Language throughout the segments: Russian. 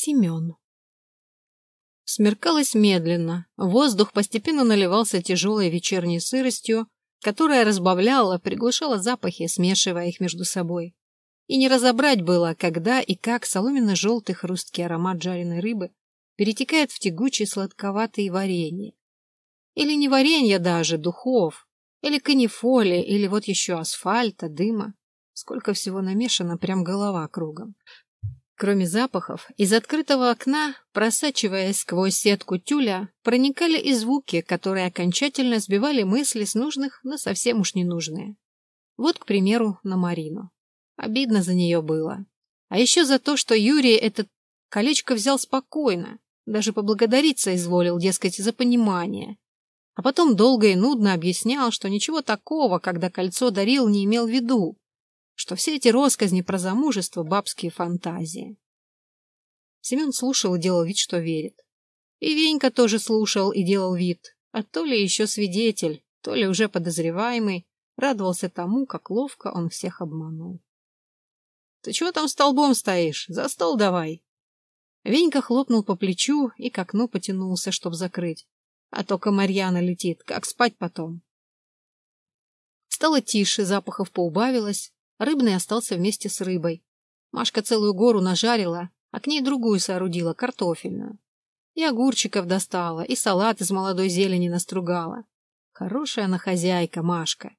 Семен. Смеркалось медленно, воздух постепенно наливался тяжелой вечерней сыростью, которая разбавляла, приглушала запахи, смешивая их между собой. И не разобрать было, когда и как соломенно-желтый хрусткий аромат жареной рыбы перетекает в тягучий сладковатый варенье. Или не варенье даже, духов, или канифоли, или вот еще асфальта, дыма. Сколько всего намешано, прям голова кругом. Кроме запахов, из открытого окна, просачиваясь сквозь сетку тюля, проникали и звуки, которые окончательно сбивали мысли с нужных на совсем уж ненужные. Вот, к примеру, на Марину. Обидно за нее было. А еще за то, что Юрий это колечко взял спокойно, даже поблагодариться изволил, дескать, за понимание. А потом долго и нудно объяснял, что ничего такого, когда кольцо дарил, не имел в виду что все эти росказни про замужество — бабские фантазии. Семен слушал и делал вид, что верит. И Венька тоже слушал и делал вид, а то ли еще свидетель, то ли уже подозреваемый, радовался тому, как ловко он всех обманул. — Ты чего там столбом стоишь? За стол давай! Венька хлопнул по плечу и к окну потянулся, чтоб закрыть. А то комарьяна летит, как спать потом. Стало тише, запахов поубавилось, Рыбный остался вместе с рыбой. Машка целую гору нажарила, а к ней другую соорудила, картофельную. И огурчиков достала, и салат из молодой зелени настругала. Хорошая она хозяйка, Машка.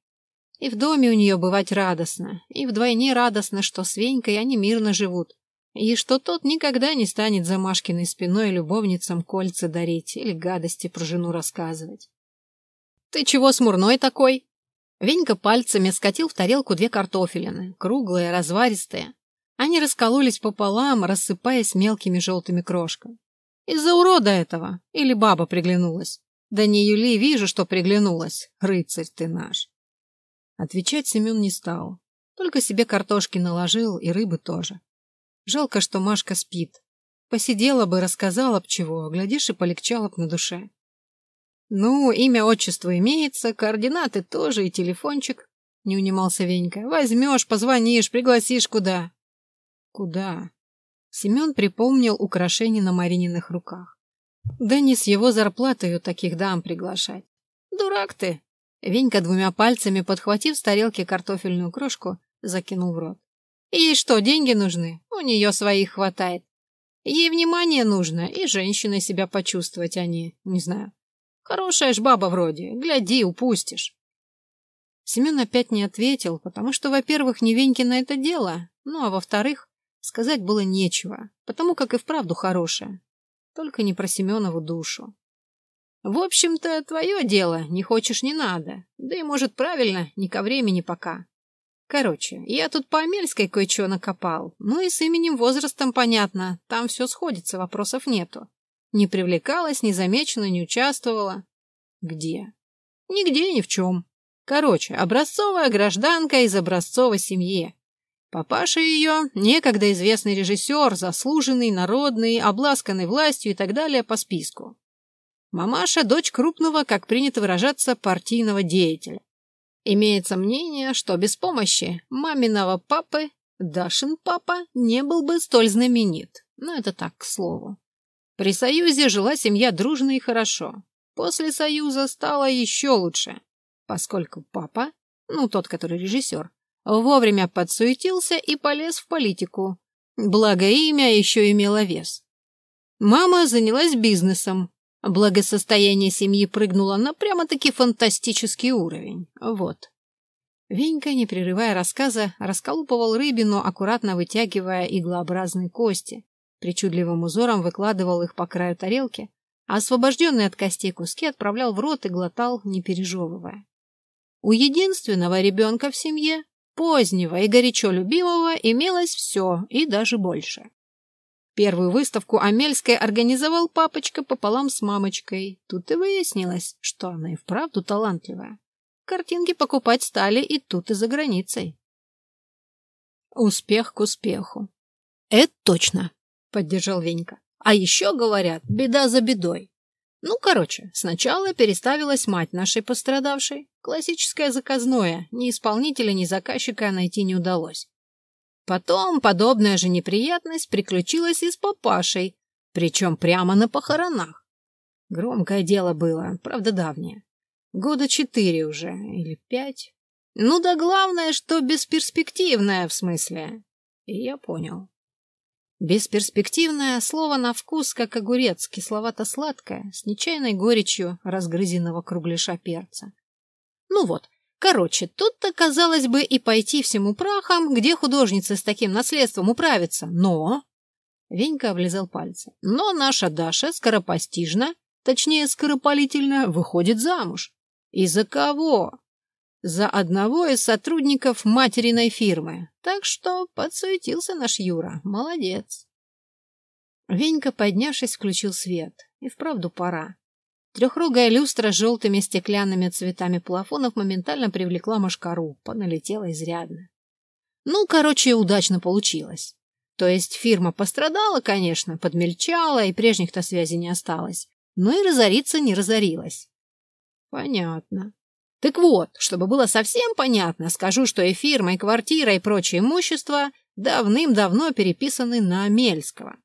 И в доме у нее бывать радостно, и вдвойне радостно, что с Венькой они мирно живут, и что тот никогда не станет за Машкиной спиной любовницам кольца дарить или гадости про жену рассказывать. — Ты чего смурной такой? Венька пальцами скатил в тарелку две картофелины, круглые, разваристые. Они раскололись пополам, рассыпаясь мелкими желтыми крошками. Из-за урода этого. Или баба приглянулась. Да не Юли, вижу, что приглянулась. Рыцарь ты наш. Отвечать Семен не стал. Только себе картошки наложил и рыбы тоже. Жалко, что Машка спит. Посидела бы, рассказала б чего, глядишь, и полегчало б на душе. «Ну, имя, отчество имеется, координаты тоже и телефончик», — не унимался Венька. «Возьмешь, позвонишь, пригласишь куда». «Куда?» Семен припомнил украшения на Марининых руках. «Да не с его зарплатой таких дам приглашать». «Дурак ты!» Венька двумя пальцами, подхватив с тарелки картофельную крошку, закинул в рот. «Ей что, деньги нужны? У нее своих хватает. Ей внимание нужно, и женщиной себя почувствовать, а не, не знаю, Хорошая ж баба вроде, гляди, упустишь. Семен опять не ответил, потому что, во-первых, не на это дело, ну а во-вторых, сказать было нечего, потому как и вправду хорошая. Только не про Семенову душу. В общем-то, твое дело, не хочешь, не надо. Да и, может, правильно, не ко времени пока. Короче, я тут по Амельской кое-что накопал. Ну и с именем, возрастом понятно, там все сходится, вопросов нету. Не привлекалась, не замечена, не участвовала. Где? Нигде, ни в чем. Короче, образцовая гражданка из образцовой семьи. Папаша ее — некогда известный режиссер, заслуженный, народный, обласканный властью и так далее по списку. Мамаша — дочь крупного, как принято выражаться, партийного деятеля. Имеется мнение, что без помощи маминого папы Дашин папа не был бы столь знаменит. Но это так, к слову. При Союзе жила семья дружно и хорошо. После Союза стало еще лучше, поскольку папа, ну, тот, который режиссер, вовремя подсуетился и полез в политику. Благо имя еще имело вес. Мама занялась бизнесом. Благосостояние семьи прыгнуло на прямо-таки фантастический уровень. Вот. Венька, не прерывая рассказа, расколупывал рыбину, аккуратно вытягивая иглообразные кости, причудливым узором выкладывал их по краю тарелки, а освобожденные от костей куски отправлял в рот и глотал, не пережевывая. У единственного ребенка в семье, позднего и горячо любимого, имелось все и даже больше. Первую выставку Амельской организовал папочка пополам с мамочкой. Тут и выяснилось, что она и вправду талантливая. Картинки покупать стали и тут, и за границей. Успех к успеху. Это точно. — поддержал Венька. «А еще, говорят, беда за бедой. Ну, короче, сначала переставилась мать нашей пострадавшей. Классическое заказное, ни исполнителя, ни заказчика найти не удалось. Потом подобная же неприятность приключилась и с папашей, причем прямо на похоронах. Громкое дело было, правда давнее. Года четыре уже, или пять. Ну да главное, что бесперспективное в смысле. И я понял. Бесперспективное слово на вкус, как огурец, кисловато-сладкое, с нечаянной горечью разгрызенного кругляша перца. Ну вот, короче, тут-то, казалось бы, и пойти всему прахом, где художница с таким наследством управится, но... Венька облизал пальцы. Но наша Даша скоропостижно, точнее скоропалительно, выходит замуж. И за кого? За одного из сотрудников материной фирмы. Так что подсуетился наш Юра. Молодец. Венька, поднявшись, включил свет. И вправду пора. Трехрогая люстра с желтыми стеклянными цветами плафонов моментально привлекла машкару, поналетела изрядно. Ну, короче, удачно получилось. То есть фирма пострадала, конечно, подмельчала, и прежних-то связей не осталось. Но и разориться не разорилась. Понятно. Так вот, чтобы было совсем понятно, скажу, что и фирма, и квартира, и прочее имущество давным-давно переписаны на Мельского.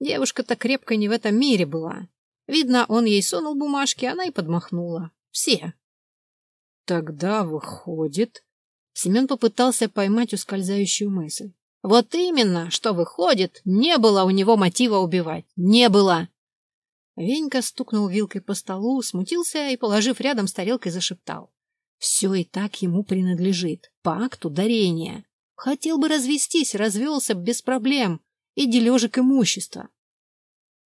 Девушка-то крепко не в этом мире была. Видно, он ей сунул бумажки, она и подмахнула. Все. Тогда выходит... Семен попытался поймать ускользающую мысль. Вот именно, что выходит, не было у него мотива убивать. Не было. Венька стукнул вилкой по столу, смутился и, положив рядом с тарелкой, зашептал. Все и так ему принадлежит, по акту дарения. Хотел бы развестись, развелся без проблем. И дележек имущества.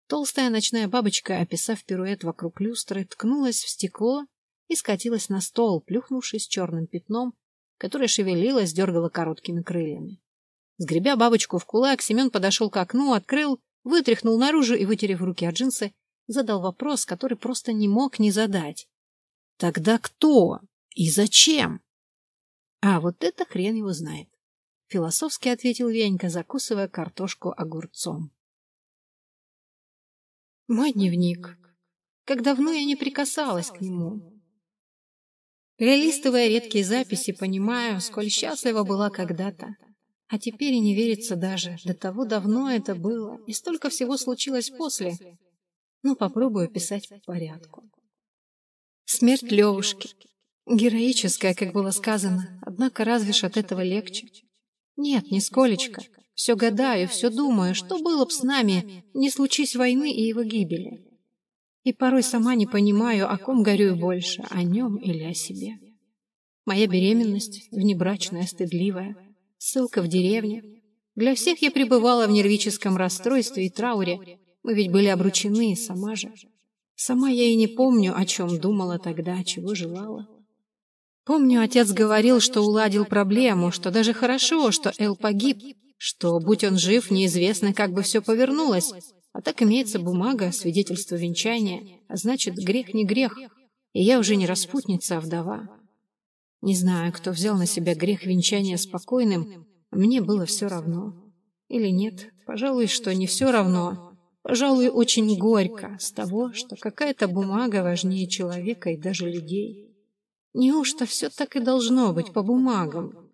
Толстая ночная бабочка, описав пируэт вокруг люстры, ткнулась в стекло и скатилась на стол, плюхнувшись черным пятном, которое шевелилось, дергало короткими крыльями. Сгребя бабочку в кулак, Семен подошел к окну, открыл, вытряхнул наружу и, вытерев руки от джинсы, задал вопрос, который просто не мог не задать. Тогда кто? И зачем? А вот это хрен его знает. Философски ответил Венька, закусывая картошку огурцом. Мой дневник. Как давно я не прикасалась к нему. Перелистывая редкие записи, понимаю, сколь счастлива была когда-то. А теперь и не верится даже, до того давно это было, и столько всего случилось после. Ну, попробую писать по порядку. Смерть Левушки. Героическая, как было сказано, однако разве ж от этого легче? Нет, нисколечко. Все гадаю, все думаю, что было б с нами, не случись войны и его гибели. И порой сама не понимаю, о ком горюю больше, о нем или о себе. Моя беременность, внебрачная, стыдливая, ссылка в деревне. Для всех я пребывала в нервическом расстройстве и трауре. Мы ведь были обручены, сама же. Сама я и не помню, о чем думала тогда, чего желала. Помню, отец говорил, что уладил проблему, что даже хорошо, что Эл погиб, что, будь он жив, неизвестно, как бы все повернулось. А так имеется бумага, свидетельство венчания, а значит, грех не грех. И я уже не распутница, а вдова. Не знаю, кто взял на себя грех венчания спокойным, мне было все равно. Или нет, пожалуй, что не все равно. Пожалуй, очень горько с того, что какая-то бумага важнее человека и даже людей. Неужто все так и должно быть по бумагам?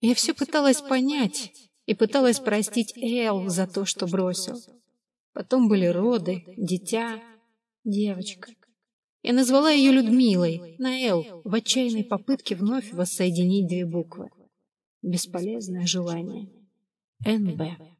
Я все пыталась понять и пыталась простить Эл за то, что бросил. Потом были роды, дитя, девочка. Я назвала ее Людмилой, на Эл, в отчаянной попытке вновь воссоединить две буквы. Бесполезное желание. НБ.